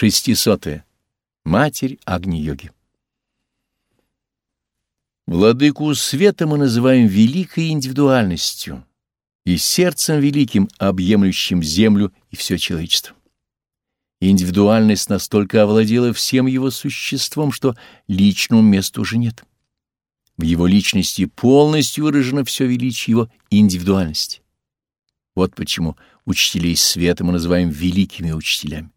Шестисотая. Матерь Агни-йоги. Владыку света мы называем великой индивидуальностью и сердцем великим, объемлющим землю и все человечество. Индивидуальность настолько овладела всем его существом, что личному месту уже нет. В его личности полностью выражено все величие его индивидуальности. Вот почему учителей света мы называем великими учителями.